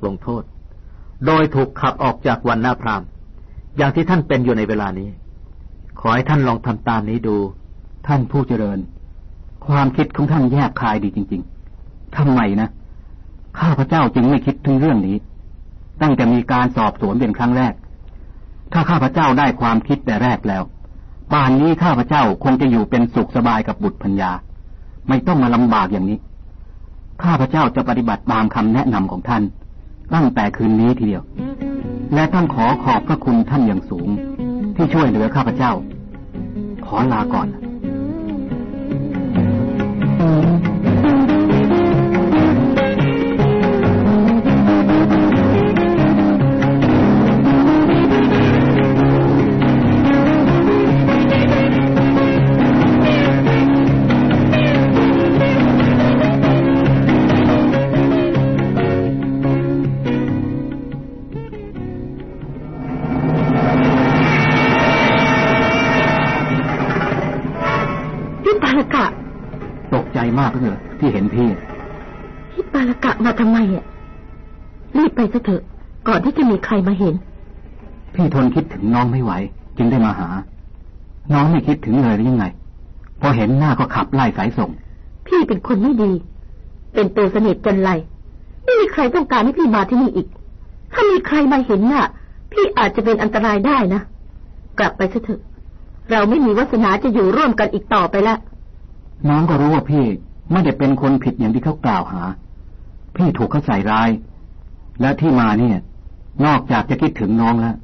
กลงโทษ โดยถูกขับออกจากวันหน้าพรามอย่างที่ท่านเป็นอยู่ในเวลานี้ ขอให้ท่านลองทำตามนี้ดู ท่านผู้เจริญ ความคิดของท่านแยกคายดีจริง ๆทำไมนะ ข้าพเจ้าจึงไม่คิดถึงเรื่องนี้ ตั้งแต่มีการสอบสวนเป็นครั้งแรก ถ้าข้าพเจ้าได้ความคิดแต่แรกแล้วป่านนี้ข้าพเจ้าคงจะอยู่เป็นสุขสบายกับบุตรพัญญา ไม่ต้องมาลำบากอย่างนี้ ข้าพเจ้าจะปฏิบัติตามคำแนะนำของท่าน ตั้งแต่คืนนี้ทีเดียว และต้องขอขอบพระคุณท่านอย่างสูง ที่ช่วยเหลือข้าพเจ้า ขอลาก่อน ที่เห็นพี่พี่ปาลกะมาทำไมอะรีบไปซะเถอะ ก่อนที่จะมีใครมาเห็น พี่ทนคิดถึงน้องไม่ไหว จึงได้มาหา น้องไม่คิดถึงเลยหรือยังไง พอเห็นหน้าก็ขับไล่สายส่ง พี่เป็นคนไม่ดี เป็นตัวสนิทจนไรไม่มีใครต้องการให้พี่มาที่นี่อีก ถ้ามีใครมาเห็นน่ะ พี่อาจจะเป็นอันตรายได้นะกลับไปซะเถอะ เราไม่มีวาสนาจะอยู่ร่วมกันอีกต่อไปแล้ว น้องก็รู้ว่าพี่ไม่ได้เป็นคนผิดอย่างที่เขากล่าวหา พี่ถูกเขาใส่ร้าย และที่มาเนี่ย นอกจากจะคิดถึงน้องแล้ว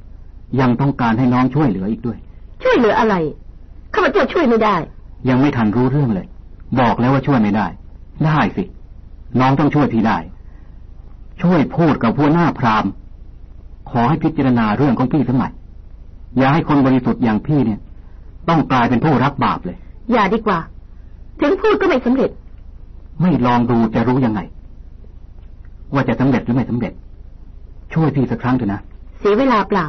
ยังต้องการให้น้องช่วยเหลืออีกด้วย ช่วยเหลืออะไรข้าพเจ้าช่วยไม่ได้ ยังไม่ทันรู้เรื่องเลย บอกแล้วว่าช่วยไม่ได้ ได้สิ น้องต้องช่วยพี่ได้ ช่วยพูดกับพวกหน้าพรามขอให้พิจารณาเรื่องของพี่สมัยอย่าให้คนบริสุทธิ์อย่างพี่เนี่ย ต้องกลายเป็นผู้รับบาปเลย อย่าดีกว่า ถึงพูดก็ไม่สำเร็จ ไม่ลองดูจะรู้ยังไง ว่าจะสำเร็จหรือไม่สำเร็จ ช่วยพี่สักครั้งเถอะนะ เสียเวลาเปล่า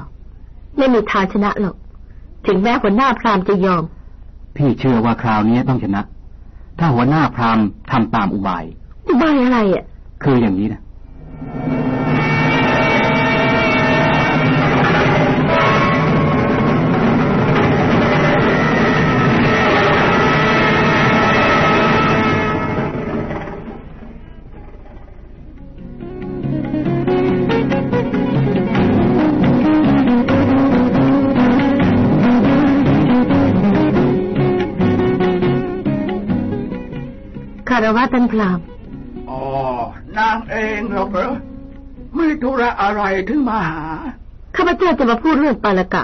ไม่มีทางชนะหรอก ถึงแม้หัวหน้าพรามจะยอม พี่เชื่อว่าคราวนี้ต้องชนะ ถ้าหัวหน้าพรามทำตามอุบาย อุบายอะไรอะ คืออย่างนี้นะารวะท่านพรามอ๋อนางเองหรอกเหรอมีธุระอะไรถึงมาหา ข้าพเจ้าจะมาพูดเรื่องปาลกะ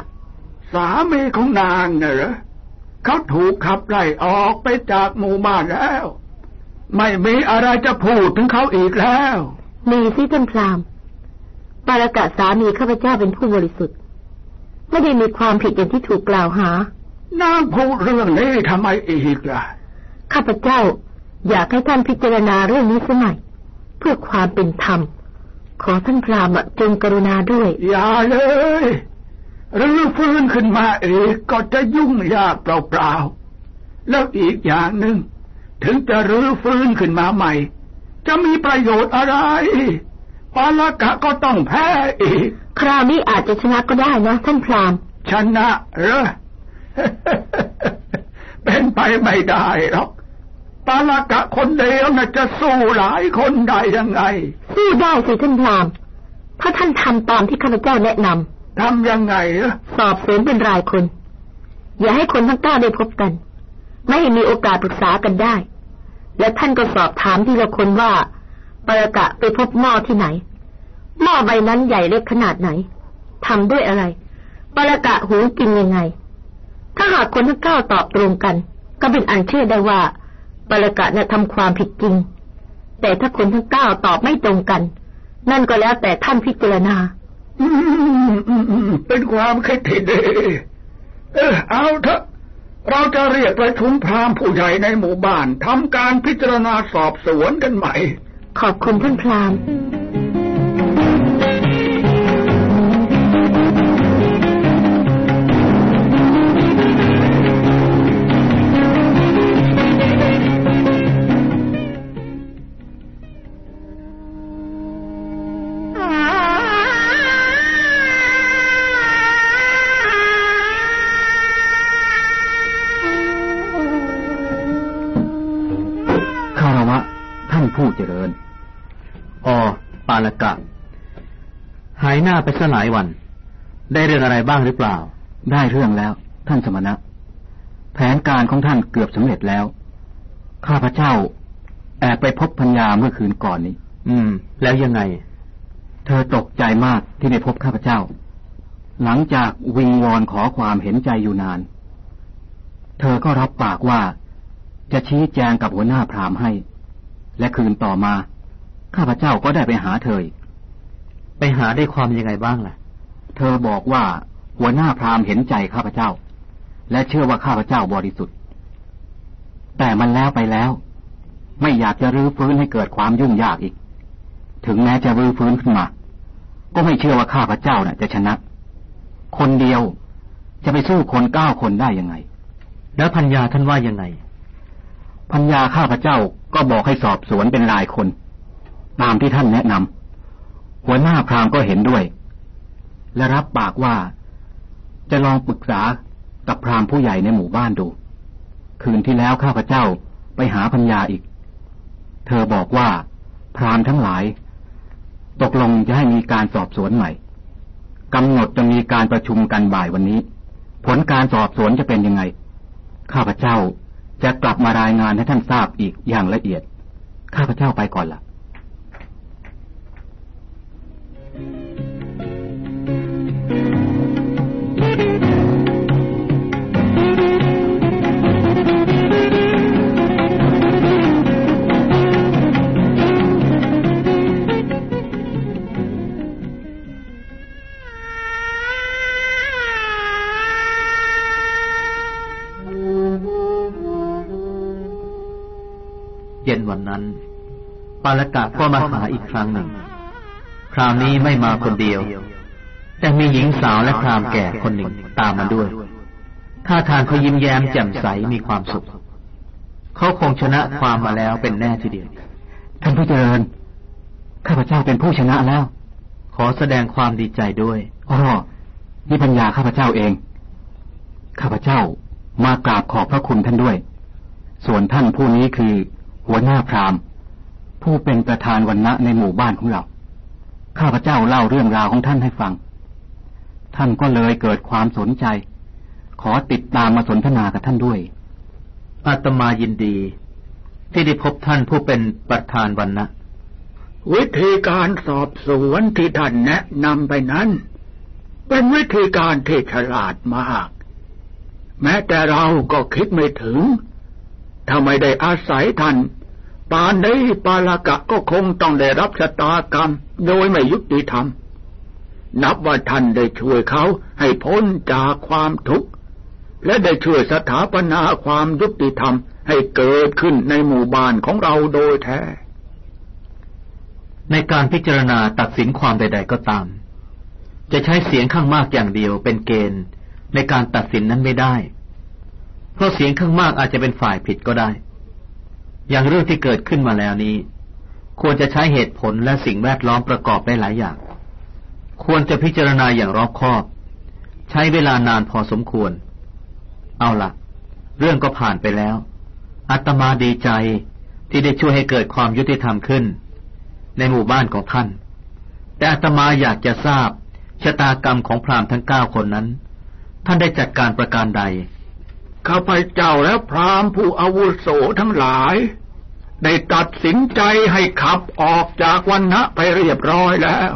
สามีของนางเนอะเขาถูกขับไล่ออกไปจากหมู่บ้านแล้ว ไม่มีอะไรจะพูดถึงเขาอีกแล้ว มีสิท่านพรามปาลกะสามีข้าพเจ้าเป็นผู้บริสุทธิ์ ไม่ได้มีความผิดอย่างที่ถูกกล่าวหานางพูดเรื่องนี้ทำไมอีกล่ะ ข้าพเจ้า อยากให้ท่านพิจารณาเรื่องนี้สมัยเพื่อความเป็นธรรม ขอท่านพรามจงกรุณาด้วย อย่าเลยหรือฟื้นขึ้นมาเองก็จะยุ่งยากเปล่าๆแล้วอีกอย่างหนึ่งถึงจะรื้อฟื้นขึ้นมาใหม่ จะมีประโยชน์อะไรปาลกะก็ต้องแพ้อีก คราวนี้อาจจะชนะก็ได้นะท่านพรามชนะเหรอเป็นไปไม่ได้หรอก ปาลกะคนเดียวน่ะจะสู้หลายคนได้ยังไง สู้ได้สิท่านพรามถ้าท่านทำตามที่ข้าพเจ้าแนะนำทำยังไงสอบสวนเป็นรายคน อย่าให้คนทั้งเก้าได้พบกัน ไม่ให้มีโอกาสปรึกษากันได้ และท่านก็สอบถามทีละคนว่าปาลกะไปพบหม้อที่ไหน หม้อใบนั้นใหญ่เล็กขนาดไหนทำด้วยอะไรปาลกะหูกินยังไง ถ้าหากคนทั้งเก้าตอบตรงกัน ก็เป็นอันเชื่อได้ว่า ปรกะน่ะทำความผิดจริง แต่ถ้าคนทั้งเก้าตอบไม่ตรงกัน นั่นก็แล้วแต่ท่านพิจารณาเป็นความคิดที่ดีเออเอาเถอะเราจะเรียกประชุมพราหมณ์ผู้ใหญ่ในหมู่บ้านทำการพิจารณาสอบสวนกันใหม่ ขอบคุณท่านพราหม ไปสหลายวัน ได้เรื่องอะไรบ้างหรือเปล่า ได้เรื่องแล้ว ท่านสมณะ แผนการของท่านเกือบสำเร็จแล้ว ข้าพเจ้า แอบไปพบพัญญาเมื่อคืนก่อนนี้ อืม แล้วยังไง เธอตกใจมากที่ได้พบข้าพเจ้า หลังจากวิงวอนขอความเห็นใจอยู่นาน เธอก็รับปากว่า จะชี้แจงกับหัวหน้าพรามให้ และคืนต่อมา ข้าพเจ้าก็ได้ไปหาเธอ ไปหาได้ความยังไงบ้างล่ะ เธอบอกว่าหัวหน้าพรามเห็นใจข้าพเจ้า และเชื่อว่าข้าพเจ้าบริสุทธิ์ แต่มันแล้วไปแล้ว ไม่อยากจะรื้อฟื้นให้เกิดความยุ่งยากอีก ถึงแม้จะรื้อฟื้นขึ้นมา ก็ไม่เชื่อว่าข้าพเจ้าน่ะ จะชนะ คนเดียวจะไปสู้คนเก้าคนได้ยังไง แล้วพัญญาท่านว่ายังไง พัญญาข้าพเจ้าก็บอกให้สอบสวนเป็นรายคน ตามที่ท่านแนะนำ หัวหน้าพรามก็เห็นด้วย และรับปากว่า จะลองปรึกษากับพรามผู้ใหญ่ในหมู่บ้านดู คืนที่แล้วข้าพเจ้าไปหาพัญญาอีก เธอบอกว่า พรามทั้งหลาย ตกลงจะให้มีการสอบสวนใหม่กำหนดจะมีการประชุมกันบ่ายวันนี้ ผลการสอบสวนจะเป็นยังไง ข้าพเจ้าจะกลับมารายงานให้ท่านทราบอีกอย่างละเอียด ข้าพเจ้าไปก่อนละ่ะ ปาลกะก็มาหาอีกครั้งหนึ่ง คราวนี้ไม่มาคนเดียว แต่มีหญิงสาวและพรามแก่คนหนึ่งตามมาด้วย ท่าทางเขายิ้มแย้มแจ่มใสมีความสุข เขาคงชนะความมาแล้วเป็นแน่ทีเดียว ท่านผู้เจริญ ข้าพเจ้าเป็นผู้ชนะแล้ว ขอแสดงความดีใจด้วยอ๋อนี่ปัญญาข้าพเจ้าเอง ข้าพเจ้ามากราบขอบพระคุณท่านด้วย ส่วนท่านผู้นี้คือหัวหน้าพราหมณ์ ผู้เป็นประธานวันณะในหมู่บ้านของเรา ข้าพเจ้าเล่าเรื่องราวของท่านให้ฟัง ท่านก็เลยเกิดความสนใจ ขอติดตามมาสนทนากับท่านด้วย อาตมายินดี ที่ได้พบท่านผู้เป็นประธานวันนะวิธีการสอบสวนที่ท่านแนะนำไปนั้น เป็นวิธีการที่ฉลาดมาก แม้แต่เราก็คิดไม่ถึงถ้าไม่ได้อาศัยท่าน ปานนี้ปาลกะก็คงต้องได้รับชะตากรรม โดยไม่ยุติธรรม นับว่าท่านได้ช่วยเขาให้พ้นจากความทุกข์ และได้ช่วยสถาปนาความยุติธรรมให้เกิดขึ้นในหมู่บ้านของเราโดยแท้ ในการพิจารณาตัดสินความใด ๆก็ตาม จะใช้เสียงข้างมากอย่างเดียวเป็นเกณฑ์ ในการตัดสินนั้นไม่ได้ เพราะเสียงข้างมากอาจจะเป็นฝ่ายผิดก็ได้ อย่างเรื่องที่เกิดขึ้นมาแล้วนี้ ควรจะใช้เหตุผลและสิ่งแวดล้อมประกอบได้หลายอย่าง ควรจะพิจารณาอย่างรอบคอบ ใช้เวลานานพอสมควร เอาละเรื่องก็ผ่านไปแล้วอาตมาดีใจที่ได้ช่วยให้เกิดความยุติธรรมขึ้น ในหมู่บ้านของท่าน แต่อาตมาอยากจะทราบชะตากรรมของพราหมณ์ทั้งเก้าคนนั้น ท่านได้จัดการประการใดข้าพเจ้าและพราหมณ์ผู้อาวุโสทั้งหลาย ได้ตัดสินใจให้ขับออกจากวันณะไปเรียบร้อยแล้ว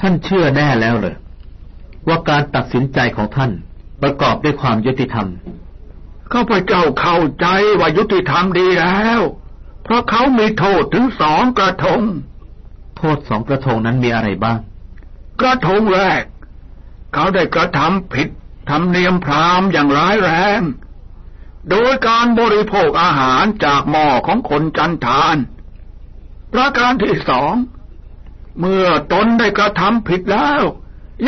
ท่านเชื่อแน่แล้วเลยว่าการตัดสินใจของท่านประกอบด้วยความยุติธรรมข้าพเจ้าเข้าใจว่ายุติธรรมดีแล้ว เพราะเขามีโทษถึงสองกระทง โทษสองกระทงนั้นมีอะไรบ้าง กระทงแรก เขาได้กระทำผิดทำเนียมพราหมณ์อย่างร้ายแรง โดยการบริโภคอาหารจากหม้อของคนจันทานประการที่สอง เมื่อตนได้กระทำผิดแล้ว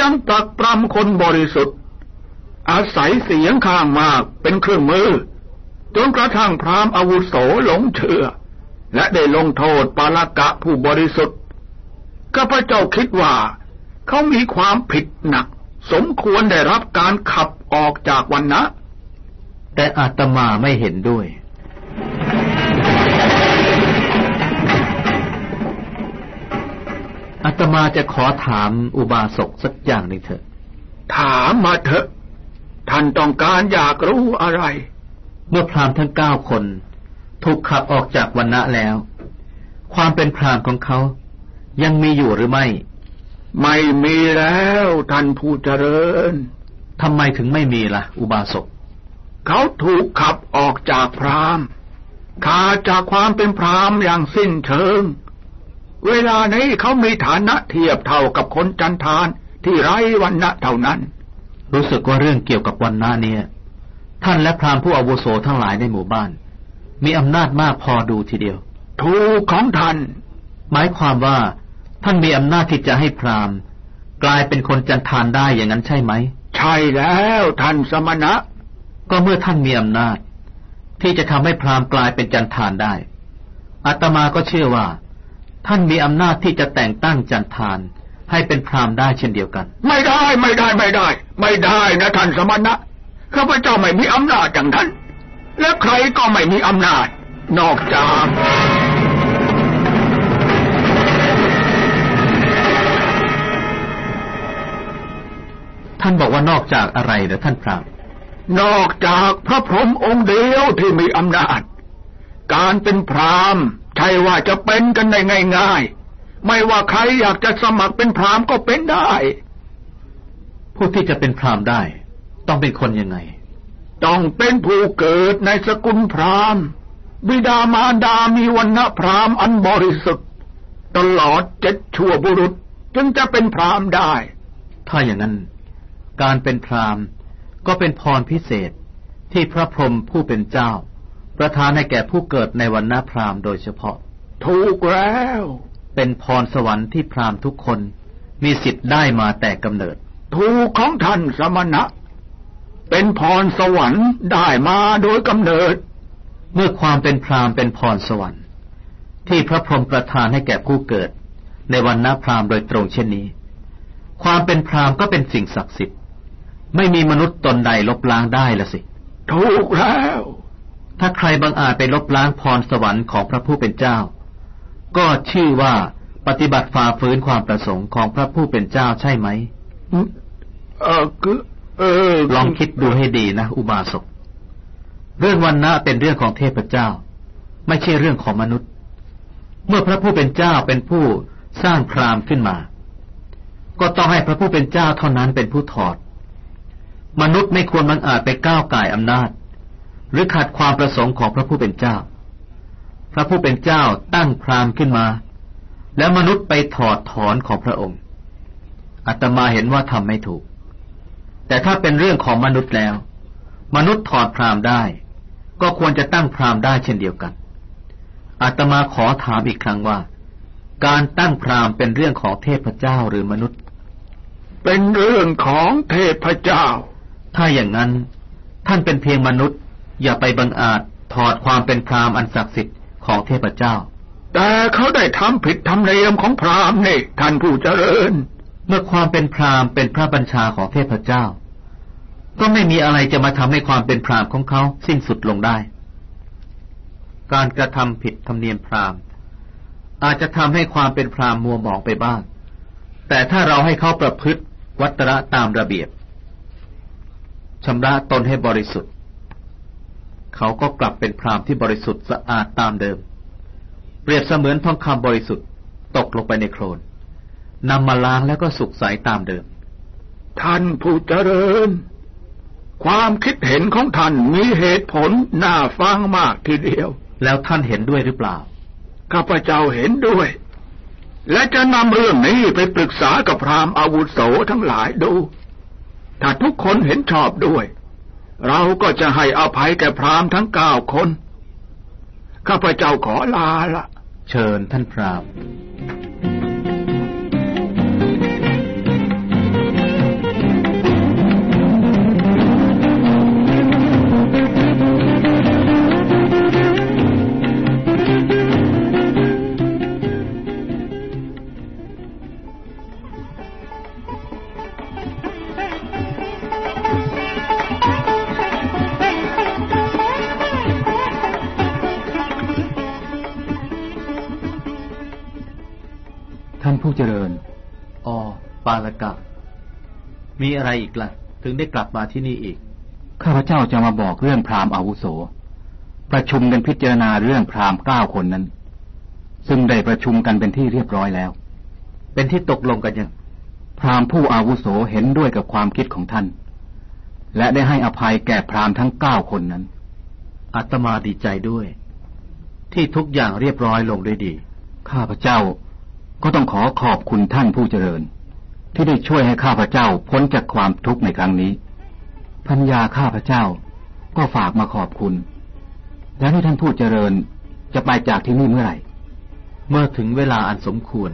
ยังตักปรำคนบริสุทธิ์ อาศัยเสียงข้างมากเป็นเครื่องมือ จนกระทั่งพราหมณ์อาวุโสหลงเชื่อ และได้ลงโทษปาลกะผู้บริสุทธิ์ข้าพเจ้าคิดว่า เขามีความผิดหนัก สมควรได้รับการขับออกจากวันนะ แต่อาตมาไม่เห็นด้วย อาตมาจะขอถามอุบาสกสักอย่างหนึ่งเถอะ ถามมาเถอะ ท่านต้องการอยากรู้อะไร เมื่อพราหมณ์ทั้งเก้าคน ถูกขับออกจากวันณะแล้ว ความเป็นพราหมณ์ของเขายังมีอยู่หรือไม่ ไม่มีแล้วท่านผู้เจริญทำไมถึงไม่มีละ่ะ อุบาสก เขาถูกขับออกจากพราหมณ์ขาดจากความเป็นพราหมณ์อย่างสิ้นเชิง เวลานี้เขามีฐานะเทียบเท่ากับคนจันทานที่ไร้วันณะเท่านั้น รู้สึกว่าเรื่องเกี่ยวกับวันณะเนี่ย ท่านและพราหมณ์ผู้อาวุโสทั้งหลายในหมู่บ้าน มีอำนาจมากพอดูทีเดียว ถูกของท่าน หมายความว่าท่านมีอำนาจที่จะให้พราหมณ์ กลายเป็นคนจันทานได้อย่างนั้นใช่ไหม ใช่แล้วท่านสมณะ ก็เมื่อท่านมีอำนาจ ที่จะทำให้พราหมณ์กลายเป็นจันทานได้ อาตมาก็เชื่อว่า ท่านมีอำนาจที่จะแต่งตั้งจันทาน ให้เป็นพราหมณ์ได้เช่นเดียวกัน ไม่ได้ไม่ได้ไม่ได้ ไม่ได้นะท่านสมณะข้าพเจ้าไม่มีอำนาจอย่างท่านและใครก็ไม่มีอำนาจ นอกจากท่านบอกว่านอกจากอะไรเด้อท่านพราหมณ์ นอกจากพระพรหมองค์เดียวที่มีอำนาจ การเป็นพราหมณ์ใช่ว่าจะเป็นกันได้ง่ายๆ ไม่ว่าใครอยากจะสมัครเป็นพราหมณ์ก็เป็นได้ ผู้ที่จะเป็นพราหมณ์ได้ ต้องเป็นคนยังไง ต้องเป็นผู้เกิดในสกุลพราหมณ์ บิดามารดามีวันณะพราหมณ์อันบริสุทธิ์ตลอดเจ็ดชั่วบุรุษ จึงจะเป็นพราหมณ์ได้ ถ้าอย่างนั้น การเป็นพราหมณ์ ก็เป็นพรพิเศษที่พระพรหมผู้เป็นเจ้า ประทานให้แก่ผู้เกิดในวันณะพราหมณ์โดยเฉพาะ ถูกแล้ว เป็นพรสวรรค์ที่พราหมณ์ทุกคนมีสิทธิ์ได้มาแต่กำเนิด ถูกของท่านสมณะ เป็นพรสวรรค์ได้มาโดยกำเนิด เมื่อความเป็นพราหมณ์เป็นพรสวรรค์ ที่พระพรหมประทานให้แก่ผู้เกิด ในวันณะพราหมณ์โดยตรงเช่นนี้ ความเป็นพราหมณ์ก็เป็นสิ่งศักดิ์สิทธิ์ ไม่มีมนุษย์ตนใดลบล้างได้ละสิ ถูกแล้ว ถ้าใครบังอาจไปลบล้างพรสวรรค์ของพระผู้เป็นเจ้า ก็ชื่อว่าปฏิบัติฝ่าฝืนความประสงค์ของพระผู้เป็นเจ้าใช่ไหมเออคือเออ ลองคิดดูให้ดีนะ อุบาสก เรื่องวันนะเป็นเรื่องของเทพเจ้า ไม่ใช่เรื่องของมนุษย์ เมื่อพระผู้เป็นเจ้าเป็นผู้สร้างพรามขึ้นมา ก็ต้องให้พระผู้เป็นเจ้าเท่านั้นเป็นผู้ถอด มนุษย์ไม่ควรบังอาจไปก้าวไก่อำนาจ หรือขัดความประสงค์ของพระผู้เป็นเจ้า พระผู้เป็นเจ้าตั้งพรามขึ้นมา แล้วมนุษย์ไปถอดถอนของพระองค์อาตมาเห็นว่าทำไม่ถูก แต่ถ้าเป็นเรื่องของมนุษย์แล้ว มนุษย์ถอดพรามได้ ก็ควรจะตั้งพรามได้เช่นเดียวกันอาตมาขอถามอีกครั้งว่า การตั้งพรามเป็นเรื่องของเทพเจ้าหรือมนุษย์ เป็นเรื่องของเทพเจ้า ถ้าอย่างนั้น ท่านเป็นเพียงมนุษย์ อย่าไปบังอาจถอดความเป็นพรามอันศักดิ์สิทธิ์ของเทพเจ้า แต่เขาได้ทำผิดธรรมเนียมของพราหมณ์นี่ท่านผู้เจริญ เมื่อความเป็นพรามเป็นพระบัญชาของเทพเจ้า ก็ไม่มีอะไรจะมาทำให้ความเป็นพรามของเขาสิ้นสุดลงได้ การกระทำผิดธรรมเนียมพรามอาจจะทำให้ความเป็นพรามมัวหมองไปบ้าง แต่ถ้าเราให้เขาประพฤติวัตระตามระเบียบ ชำระตนให้บริสุทธิ์ เขาก็กลับเป็นพรามที่บริสุทธิ์สะอาดตามเดิม เปรียบเสมือนทองคำบริสุทธิ์ ตกลงไปในโคลนนำมาล้างแล้วก็สุกใสตามเดิม ท่านผู้เจริญ ความคิดเห็นของท่านมีเหตุผลน่าฟังมากทีเดียว แล้วท่านเห็นด้วยหรือเปล่า ข้าพเจ้าเห็นด้วย และจะนำเรื่องนี้ไปปรึกษากับพราหมณ์อาวุโสทั้งหลายดู ถ้าทุกคนเห็นชอบด้วย เราก็จะให้อภัยแก่พราหมณ์ทั้งเก้าคน ข้าพเจ้าขอลาละ เชิญท่านพราหมณ์ ผู้เจริญอ๋อปาลกะ มีอะไรอีกละ่ะ ถึงได้กลับมาที่นี่อีก ข้าพเจ้าจะมาบอกเรื่องพราหมณ์อาวุโส ประชุมกันพิจารณาเรื่องพราหมณ์เก้าคนนั้น ซึ่งได้ประชุมกันเป็นที่เรียบร้อยแล้ว เป็นที่ตกลงกันยัง พราหมณ์ผู้อาวุโสเห็นด้วยกับความคิดของท่าน และได้ให้อภัยแก่พราหมณ์ทั้งเก้าคนนั้น อาตมาดีใจด้วย ที่ทุกอย่างเรียบร้อยลงด้วยดี ข้าพเจ้า ก็ต้องขอขอบคุณท่านผู้เจริญ ที่ได้ช่วยให้ข้าพเจ้าพ้นจากความทุกข์ในครั้งนี้พัญญาข้าพเจ้า ก็ฝากมาขอบคุณ แล้วที่ท่านผู้เจริญจะไปจากที่นี่เมื่อไหร่ เมื่อถึงเวลาอันสมควร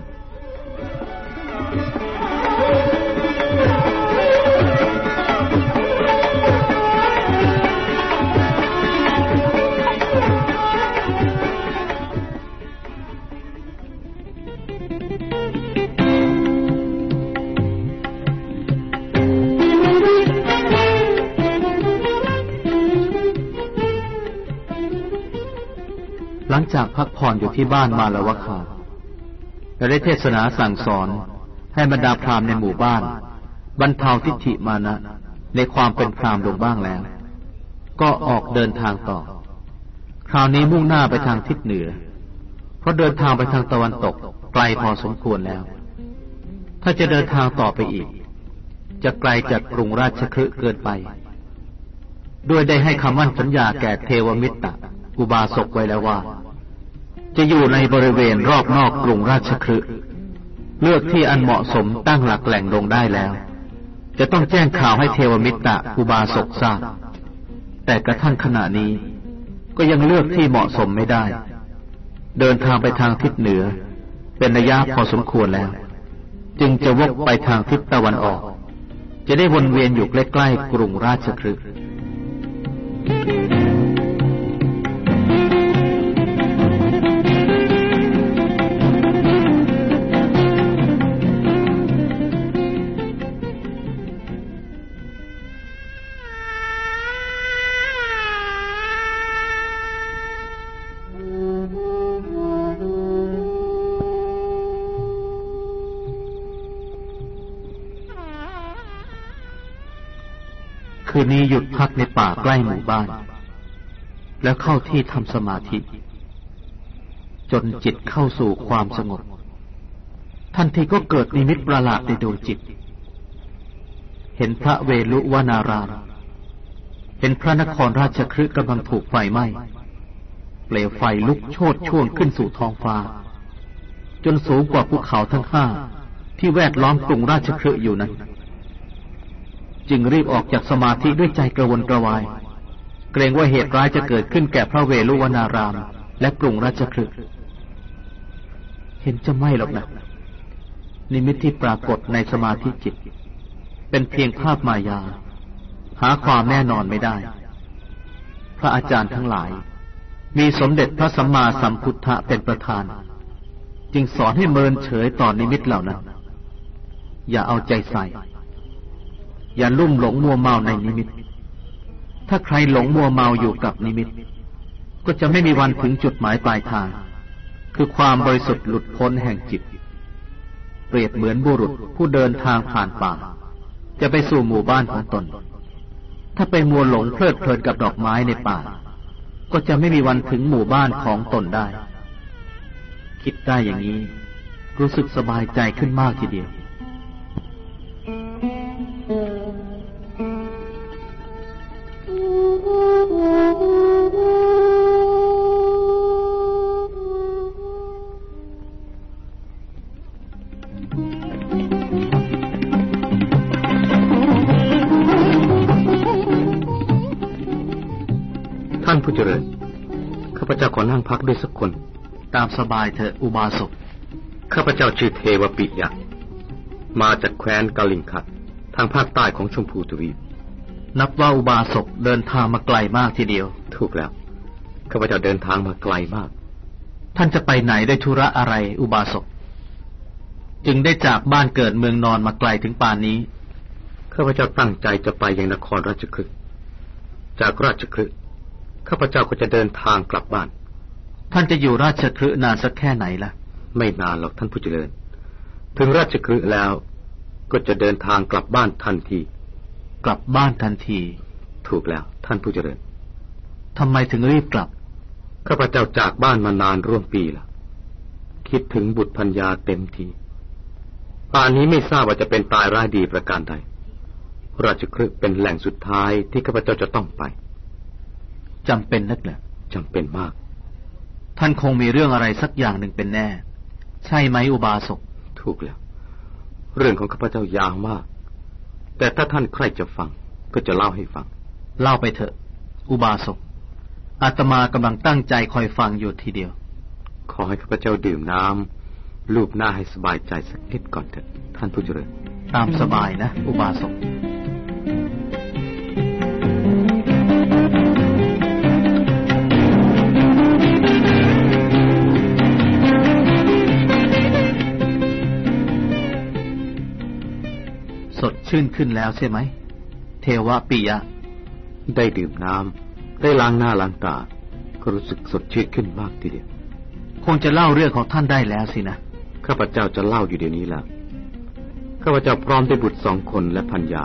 หลังจากพักผ่อนอยู่ที่บ้านมาลวะคาและได้เทศนาสั่งสอนให้บรรดาพราหมณ์ในหมู่บ้าน บรรเทาทิฏฐิมานะ ในความเป็นพราหมณ์ลงบ้างแล้ว ก็ออกเดินทางต่อ คราวนี้มุ่งหน้าไปทางทิศเหนือ เพราะเดินทางไปทางตะวันตกไกลพอสมควรแล้ว ถ้าจะเดินทางต่อไปอีก จะไกลจากกรุงราชคฤห์เกินไป ด้วยได้ให้คำมั่นสัญญาแก่เทวมิตรอุบาสกไว้แล้วว่า จะอยู่ในบริเวณรอบนอกกรุงราชคฤห์เลือกที่อันเหมาะสมตั้งหลักแหล่งลงได้แล้ว จะต้องแจ้งข่าวให้เทวมิตรอุบาสกทราบ แต่กระทั่งขณะนี้ ก็ยังเลือกที่เหมาะสมไม่ได้ เดินทางไปทางทิศเหนือ เป็นระยะพอสมควรแล้ว จึงจะวกไปทางทิศตะวันออก จะได้วนเวียนอยู่ใกล้ๆกรุงราชคฤห์ ป่าใกล้หมู่บ้าน แล้วเข้าที่ทำสมาธิ จนจิตเข้าสู่ความสงบ ทันทีก็เกิดนิมิตประหลาดในดวงจิต เห็นพระเวลุวนารามเห็นพระนครราชคฤห์กำลังถูกไฟไหม้ เปลวไฟลุกโชดช่วงขึ้นสู่ท้องฟ้า จนสูงกว่าภูเขาทั้งห้าที่แวดล้อมกรุงราชคฤห์อยู่นั้น จึงรีบออกจากสมาธิด้วยใจกระวนกระวาย เกรงว่าเหตุร้ายจะเกิดขึ้นแก่พระเวลุวนาราม และกรุงราชคฤห์เห็นจะไม่หรอกนะนิมิตที่ปรากฏในสมาธิจิต เป็นเพียงภาพมายา หาความแน่นอนไม่ได้ พระอาจารย์ทั้งหลาย มีสมเด็จพระสัมมาสัมพุทธะเป็นประธาน จึงสอนให้เมินเฉยต่อนนิมิตเหล่านั้น อย่าเอาใจใส่ อย่าลุ่มหลงมัวเมาในนิมิต ถ้าใครหลงมัวเมาอยู่กับนิมิต ก็จะไม่มีวันถึงจุดหมายปลายทาง คือความบริสุทธิ์หลุดพ้นแห่งจิต เปรียบเหมือนบุรุษผู้เดินทางผ่านป่า จะไปสู่หมู่บ้านของตน ถ้าไปมัวหลงเพลิดเพลินกับดอกไม้ในป่า ก็จะไม่มีวันถึงหมู่บ้านของตนได้ คิดได้อย่างนี้ รู้สึกสบายใจขึ้นมากทีเดียว นั่งพักด้วยสักคน ตามสบายเถอะอุบาสก ข้าพเจ้าชื่อเทวปิยะ มาจากแคว้นกาลิงคัดทางภาคใต้ของชมพูทวีป นับว่าอุบาสกเดินทางมาไกลมากทีเดียว ถูกแล้ว ข้าพเจ้าเดินทางมาไกลมาก ท่านจะไปไหนได้ธุระอะไรอุบาสก จึงได้จากบ้านเกิดเมืองนอนมาไกลถึงป่านนี้ ข้าพเจ้าตั้งใจจะไปยังนครราชคฤห์จากราชคฤห์ข้าพเจ้าก็จะเดินทางกลับบ้าน ท่านจะอยู่ราชคฤห์นานสักแค่ไหนล่ะ ไม่นานหรอกท่านผู้เจริญ ถึงราชคฤห์แล้ว ก็จะเดินทางกลับบ้านทันที กลับบ้านทันที ถูกแล้วท่านผู้เจริญทำไมถึงรีบกลับ ข้าพเจ้าจากบ้านมานานร่วมปีแล้วคิดถึงบุตรพัญญาเต็มทีป่านนี้ไม่ทราบว่าจะเป็นตายร้ายดีประการใด ราชคฤห์เป็นแหล่งสุดท้ายที่ข้าพเจ้าจะต้องไป จำเป็นนักเหรอจำเป็นมาก ท่านคงมีเรื่องอะไรสักอย่างหนึ่งเป็นแน่ ใช่ไหมอุบาสกถูกแล้ว เรื่องของข้าพเจ้ายาวมาก แต่ถ้าท่านใครจะฟัง ก็จะเล่าให้ฟัง เล่าไปเถอะ อุบาสกอาตมากำลังตั้งใจคอยฟังอยู่ทีเดียว ขอให้ข้าพเจ้าดื่มน้ำลูบหน้าให้สบายใจสักนิดก่อนเถอะ ท่านผู้เจริญ ตามสบายนะ อุบาสก ชื่นขึ้นแล้วใช่ไหม เทวปิยะ ได้ดื่มน้ำได้ล้างหน้าล้างตา ก็รู้สึกสดชื่นขึ้นมากทีเดียว คงจะเล่าเรื่องของท่านได้แล้วสินะ ข้าพเจ้าจะเล่าอยู่เดี๋ยวนี้แล้วข้าพเจ้าพร้อมด้วยบุตรสองคนและพัญญา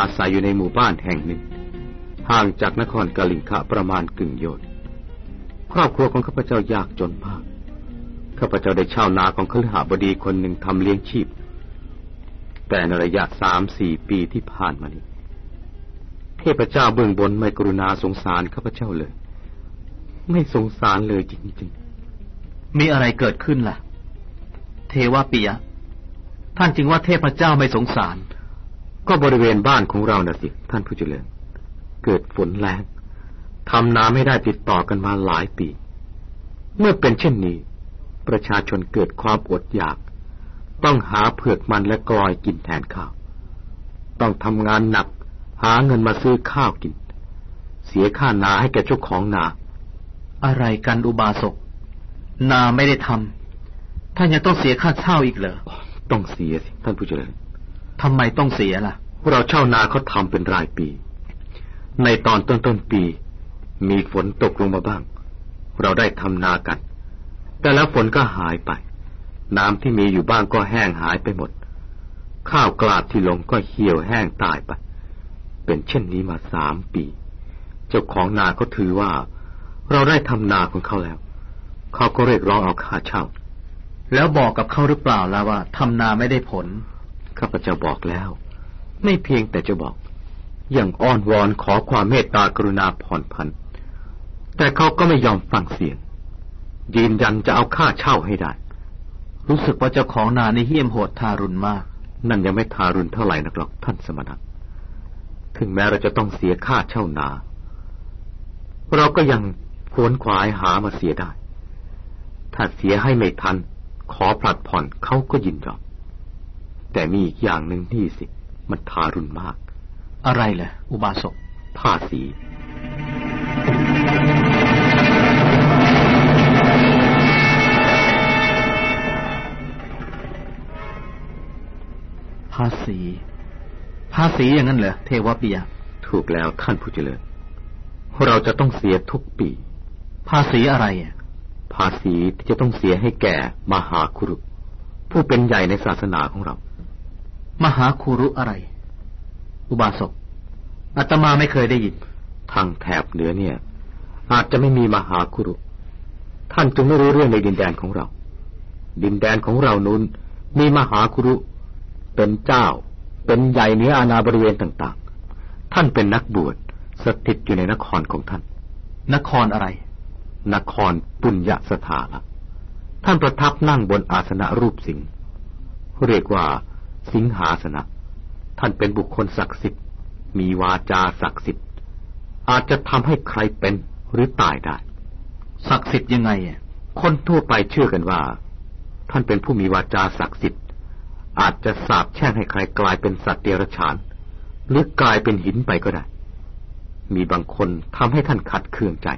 อาศัยอยู่ในหมู่บ้านแห่งหนึ่ง ห่างจากนครกาลิงคะประมาณกึ่งโยชน์ครอบครัวของข้าพเจ้ายากจนมาก ข้าพเจ้าได้เช่านาของคฤหบดีคนหนึ่งทำเลี้ยงชีพ แต่ในระยะสามสี่ปีที่ผ่านมานี้เทพเจ้าเบื้องบนไม่กรุณาสงสารข้าพเจ้าเลย ไม่สงสารเลยจริงๆ มีอะไรเกิดขึ้นล่ะ เทวปิยะ ท่านจึงว่าเทพเจ้าไม่สงสาร ก็บริเวณบ้านของเราน่ะสิ ท่านผู้เจริญ เกิดฝนแรงทำนาไม่ได้ติดต่อกันมาหลายปี เมื่อเป็นเช่นนี้ ประชาชนเกิดความอดอยาก ต้องหาเผือกมันและกลอยกินแทนข้าว ต้องทำงานหนัก หาเงินมาซื้อข้าวกิน เสียค่านาให้แก่เจ้าของนา อะไรกันอุบาสก นาไม่ได้ทำท่านยังต้องเสียค่าเช่าอีกเหรอ ต้องเสียสิท่านผู้เจริญทำไมต้องเสียล่ะ เราเช่านาเขาทำเป็นรายปี ในตอนต้นต้นปี มีฝนตกลงมาบ้าง เราได้ทำนากัน แต่แล้วฝนก็หายไป น้ำที่มีอยู่บ้างก็แห้งหายไปหมด ข้าวกลาดที่ลงก็เหี่ยวแห้งตายไป เป็นเช่นนี้มาสามปี เจ้าของนาเขาถือว่า เราได้ทำนาของเขาแล้ว เขาก็เรียกร้องเอาค่าเช่า แล้วบอกกับเขาหรือเปล่าล่ะว่าทำนาไม่ได้ผล ข้าพเจ้าบอกแล้ว ไม่เพียงแต่จะบอก อย่างอ้อนวอนขอความเมตตากรุณาผ่อนผัน แต่เขาก็ไม่ยอมฟังเสียง ยืนยันจะเอาค่าเช่าให้ได้ รู้สึกว่าเจ้าของนาในเหี้ยมโหดทารุณมาก นั่นยังไม่ทารุณเท่าไหร่นักหรอกท่านสมณะถึงแม้เราจะต้องเสียค่าเช่านา เราก็ยังขวนขวายหามาเสียได้ ถ้าเสียให้ไม่ทัน ขอผลัดผ่อนเขาก็ยินยอมแต่มีอีกอย่างหนึ่งนี่สิ มันทารุณมาก อะไรล่ะอุบาสกภาษีาษีภาษีอย่างนั้นเหรอเทวปิยะถูกแล้วท่านผู้เจริญเราจะต้องเสียทุกปี ภาษีอะไรอะภาษีที่จะต้องเสียให้แก่มหาคุรุ ผู้เป็นใหญ่ในศาสนาของเรา มหาคูรุอะไร อุบาสกอาตมาไม่เคยได้ยิน ทางแถบเหนือเนี่ย อาจจะไม่มีมหาคุรุ ท่านจึงไม่รู้เรื่องในดินแดนของเรา ดินแดนของเรานู้นมีมหาคุรุ เป็นเจ้า เป็นใหญ่เหนืออาณาบริเวณต่างๆ ท่านเป็นนักบวชสถิตอยู่ในนครของท่าน นครอะไร นครปุญญสถานะท่านประทับนั่งบนอาสนะรูปสิงห์เรียกว่า สิงหาสนะ ท่านเป็นบุคคลศักดิ์สิทธิ์ มีวาจาศักดิ์สิทธิ์ อาจจะทำให้ใครเป็นหรือตายได้ ศักดิ์สิทธิ์ยังไงอะคนทั่วไปเชื่อกันว่า ท่านเป็นผู้มีวาจาศักดิ์สิทธิ์ อาจจะสาบแช่งให้ใครกลายเป็นสัตว์เดรัจฉาน หรือกลายเป็นหินไปก็ได้ มีบางคนทำให้ท่านขัดเคืองใจ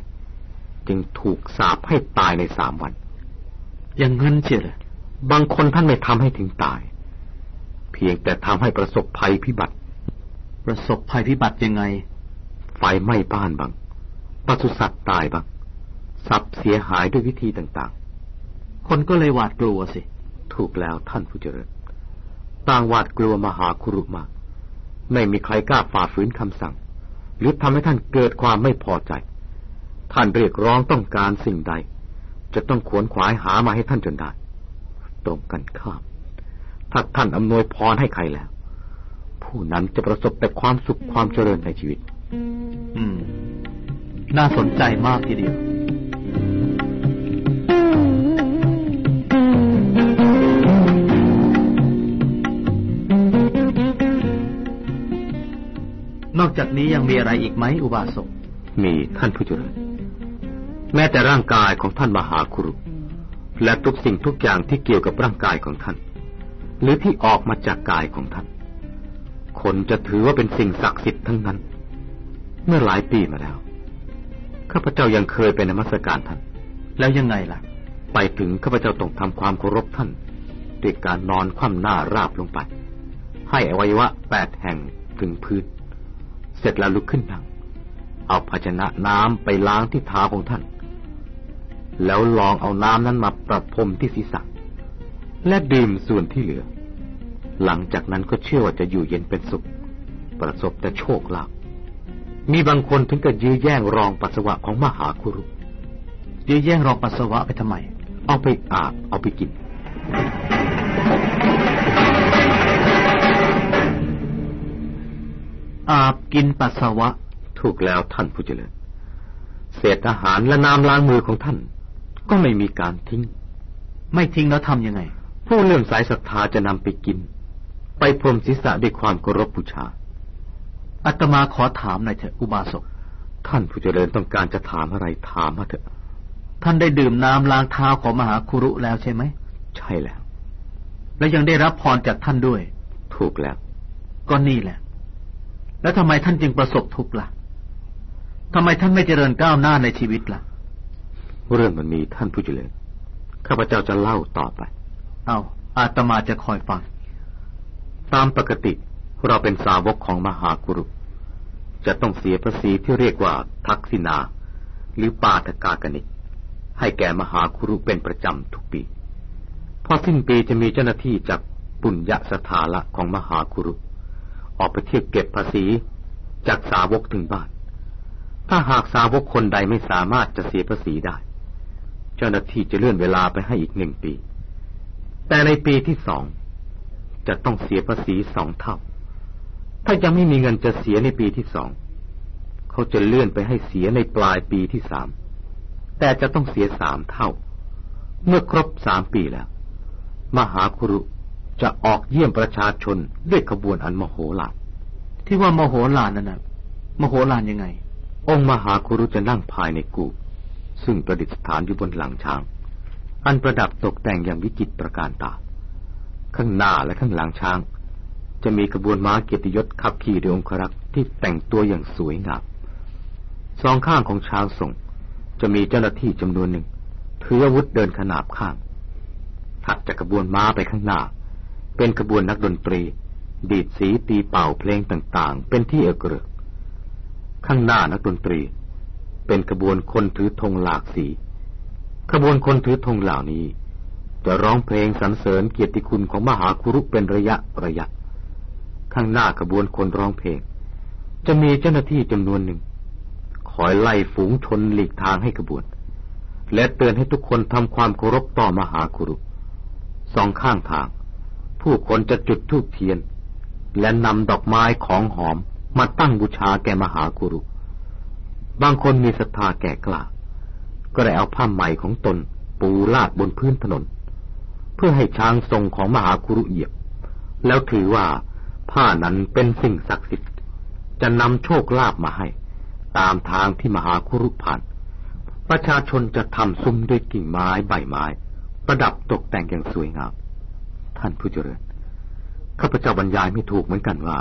จึงถูกสาปให้ตายในสามวัน อย่างนั้นเชียวเหรอบางคนท่านไม่ทำให้ถึงตาย เพียงแต่ทำให้ประสบภัยพิบัติ ประสบภัยพิบัติยังไง ไฟไหม้บ้านบางปศุสัตว์ตายบางทรัพย์เสียหายด้วยวิธีต่างคนก็เลยหวาดกลัวสิๆถูกแล้วท่านผู้เจริญ ต่างหวาดกลัวมหาคุรุมาก ไม่มีใครกล้าฝ่าฝืนคำสั่ง หรือทำให้ท่านเกิดความไม่พอใจ ท่านเรียกร้องต้องการสิ่งใด จะต้องขวนขวายหามาให้ท่านจนได้ ตรงกันข้าม ถ้าท่านอำนวยพรให้ใครแล้ว ผู้นั้นจะประสบแต่ความสุขความเจริญในชีวิต อืม น่าสนใจมากทีเดียว นอกจากนี้ยังมีอะไรอีกไหมอุบาสก มีท่านผู้เจริญ แม้แต่ร่างกายของท่านมหาคุรุ และทุกสิ่งทุกอย่างที่เกี่ยวกับร่างกายของท่าน หรือที่ออกมาจากกายของท่าน คนจะถือว่าเป็นสิ่งศักดิ์สิทธิ์ทั้งนั้น เมื่อหลายปีมาแล้ว ข้าพเจ้ายังเคยเป็นนมัสการท่าน แล้วยังไงล่ะ ไปถึงข้าพเจ้าต้องทำความเคารพท่านด้วยการนอนคว่ำหน้าราบลงไป ให้อวัยวะแปดแห่งถึงพื้น เสร็จแล้วลุกขึ้นนั่ง เอาภาชนะน้ำไปล้างที่เท้าของท่าน แล้วลองเอาน้ำนั้นมาประพรมที่ศีรษะ และดื่มส่วนที่เหลือ หลังจากนั้นก็เชื่อว่าจะอยู่เย็นเป็นสุข ประสบแต่โชคลาภมีบางคนถึงกับยื้อแย่งรองปัสสาวะของมหาคุรุยื้อแย่งรองปัสสาวะไปทำไม เอาไปอาบเอาไปกิน อาบกินปัสสาวะ ถูกแล้วท่านผู้เจริญ เศษอาหารและน้ำล้างมือของท่าน ก็ไม่มีการทิ้ง ไม่ทิ้งแล้วทำยังไง ผู้เลื่อมสายศรัทธาจะนำไปกิน ไปพรมศีรษะด้วยความเคารพบูชาอาตมาขอถามหน่อยเถอะอุบาสก ท่านผู้เจริญต้องการจะถามอะไรถามมาเถอะ ท่านได้ดื่มน้ำล้างเท้าของมหาคุรุแล้วใช่ไหม ใช่แล้ว และยังได้รับพรจากท่านด้วย ถูกแล้ว ก็นี่แหละ แล้วทำไมท่านจึงประสบทุกข์ล่ะทำไมท่านไม่เจริญก้าวหน้าในชีวิตล่ะ เรื่องมันมีท่านผู้เจริญ ข้าพเจ้าจะเล่าต่อไป เอาอาตมาจะคอยฟัง ตามปกติเราเป็นสาวกของมหากุรุ จะต้องเสียภาษีที่เรียกว่าทักษินา หรือปาทกากนิกให้แก่มหาคุรุเป็นประจำทุกปี พอสิ้นปีจะมีเจ้าหน้าที่จากปุญญสถาละของมหาคุรุ ออกไปเที่ยวเก็บภาษีจากสาวกถึงบ้าน ถ้าหากสาวกคนใดไม่สามารถจะเสียภาษีได้ เจ้าหน้าที่จะเลื่อนเวลาไปให้อีกหนึ่งปี แต่ในปีที่สองจะต้องเสียภาษีสองเท่า ถ้ายังไม่มีเงินจะเสียในปีที่สอง เขาจะเลื่อนไปให้เสียในปลายปีที่สาม แต่จะต้องเสียสามเท่า เมื่อครบสามปีแล้ว มหาคุรุ จะออกเยี่ยมประชาชนด้วยขบวนอันมโหฬารที่ว่าโมโหลานนั่นน่ะโมโหลานยังไง องค์มหาคุรุจะนั่งภายในกูบซึ่งประดิษฐานอยู่บนหลังช้าง อันประดับตกแต่งอย่างวิจิตรประการตา ข้างหน้าและข้างหลังช้าง จะมีขบวนม้าเกียรติยศขับขี่โดยองครักษ์ที่แต่งตัวอย่างสวยงามสองข้างของช้างส่ง จะมีเจ้าหน้าที่จำนวนหนึ่งถืออาวุธเดินขนาบข้างถัดจากขบวนม้าไปข้างหน้า เป็นขบวนนักดนตรี ดีดสีตีเป่าเพลงต่างๆ เป็นที่เอกเกริกข้างหน้านักดนตรี เป็นขบวนคนถือธงหลากสี ขบวนคนถือธงเหล่านี้ จะร้องเพลงสรรเสริญเกียรติคุณของมหาคุรุเป็นระยะระยะ ข้างหน้าขบวนคนร้องเพลง จะมีเจ้าหน้าที่จำนวนหนึ่งคอยไล่ฝูงชนหลีกทางให้ขบวน และเตือนให้ทุกคนทำความเคารพต่อมหาคุรุสองข้างทาง ผู้คนจะจุดธูปเทียน และนำดอกไม้ของหอมมาตั้งบูชาแก่มหากุรุ บางคนมีศรัทธาแก่กล้าก็ได้เอาผ้าใหม่ของตนปูลาดบนพื้นถนน เพื่อให้ช้างทรงของมหากุรุเหยียบ แล้วถือว่าผ้านั้นเป็นสิ่งศักดิ์สิทธิ์ จะนำโชคลาภมาให้ ตามทางที่มหาคุรุผ่าน ประชาชนจะทำซุ้มด้วยกิ่งไม้ใบไม้ ประดับตกแต่งอย่างสวยงาม ท่านผู้เจริญ ข้าพเจ้าบรรยายไม่ถูกเหมือนกันว่า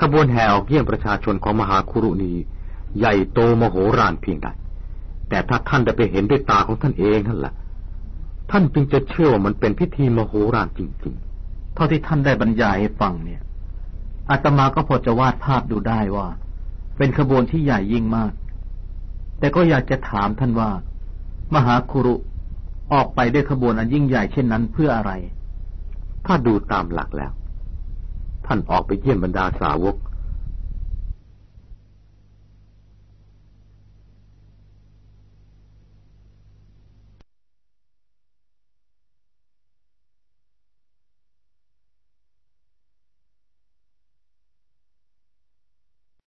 ขบวนแห่ออกเยี่ยมประชาชนของมหาคุรุนีใหญ่โตมโหฬารเพียงใด แต่ถ้าท่านได้ไปเห็นด้วยตาของท่านเองนั่นแหละ ท่านจึงจะเชื่อว่ามันเป็นพิธีมโหฬารจริงๆ เท่าที่ท่านได้บรรยายให้ฟังเนี่ย อาตมาก็พอจะวาดภาพดูได้ว่า เป็นขบวนที่ใหญ่ยิ่งมาก แต่ก็อยากจะถามท่านว่า มหาคุรุออกไปด้วยขบวนอันยิ่งใหญ่เช่นนั้นเพื่ออะไร ถ้าดูตามหลักแล้ว ท่านออกไปเยี่ยมบรรดาสาวก